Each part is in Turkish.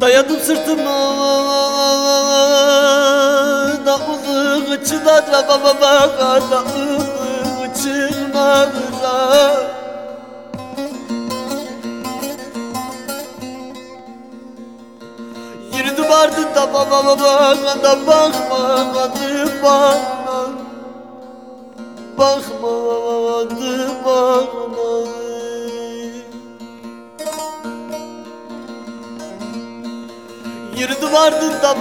Dayadım sırtıma da ılık çınar baba baba da ılık çınar Yürüdüm ardında baba baba da bakmadı bana Bakmadı bana Yürüdü vardı da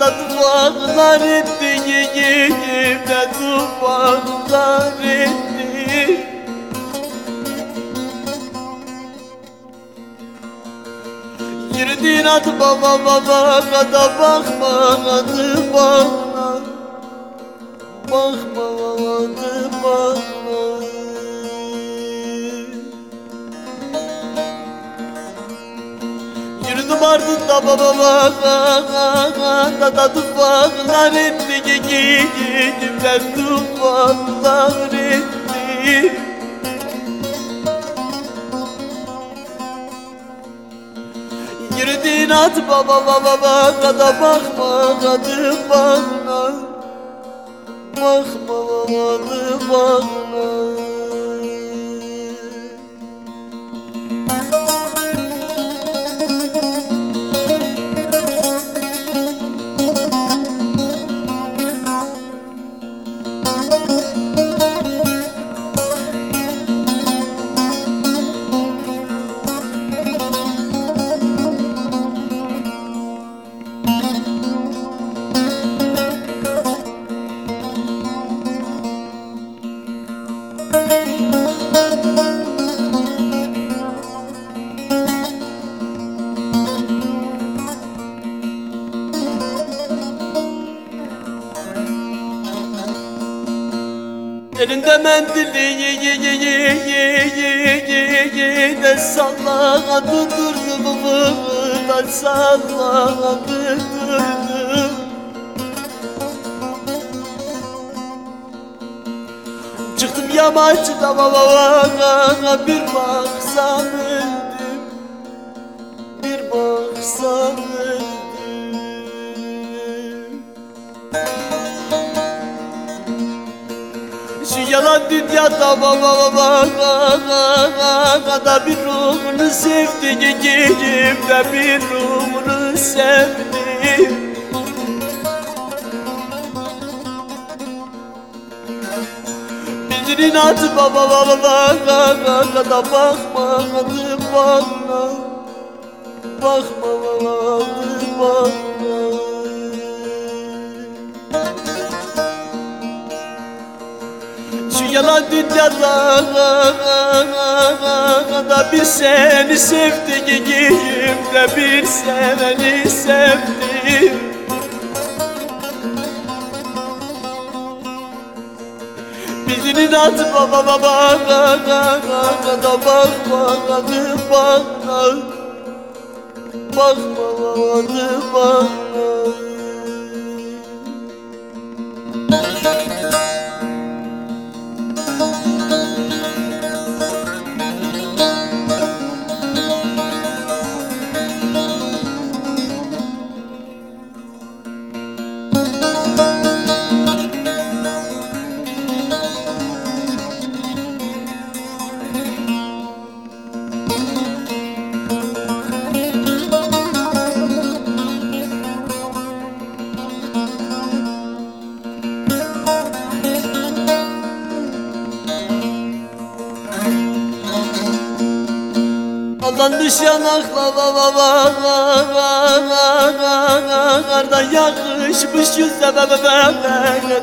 da duvarlar etti de duvarlar etti. Yürüdüğün adı baba baba da bakmadı bana. Bakmadı bana vardı da baba baba da da tufanlar etti gidip ben tufanlar etti. Girdin at baba baba bana da bakmadı bana Bakmadı bana Elinde mendili de salladı durdu da salladı durdu Çıktım yamaçta babama bir baksam öldüm. Bir baksam öldüm. Dünyada baba baba da bir ruhunu sevdi Gecimde bir ruhunu sevdi Birinin adı baba baba baba da bakmadı bana. Bakmadı bana Şu yalan dünyada da bir seni sevdiğim de bir seveni sevdim. Bilini at baba baba da bak bana bak bana bak bana bak Daldan düş yanaklara yakışmış yüze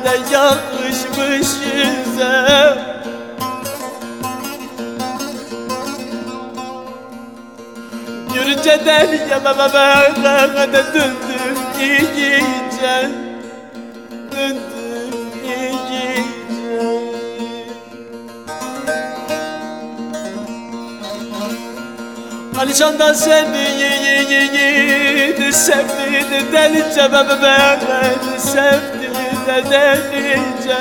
de yakışmış yüze? Gürceden yemememememede döndüm iyice? Döndüm Alican'dan seni sevdi delince ben ben sevdi de delince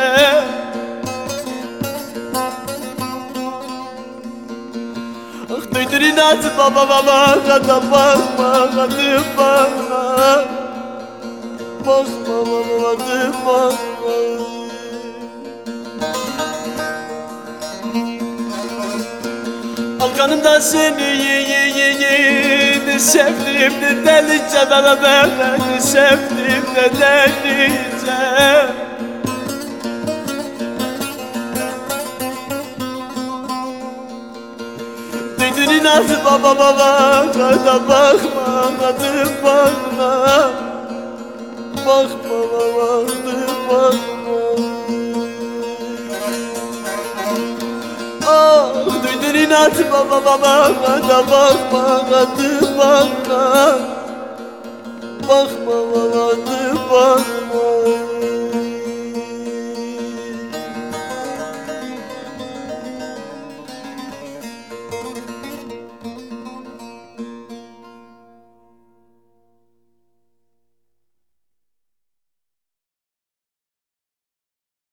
Ah duydur inat baba baba kada bakma kadı bana. Bakma baba kadı bakma. Alkanımda seni ye Sevdim de delice bebe bebe Sevdim de delice. Duydun inat baba baba Kada bakma hadi bakma Bakma baba hadi bakma duydun inat baba baba Kada bakma hadi bakma Bakma hadi bakma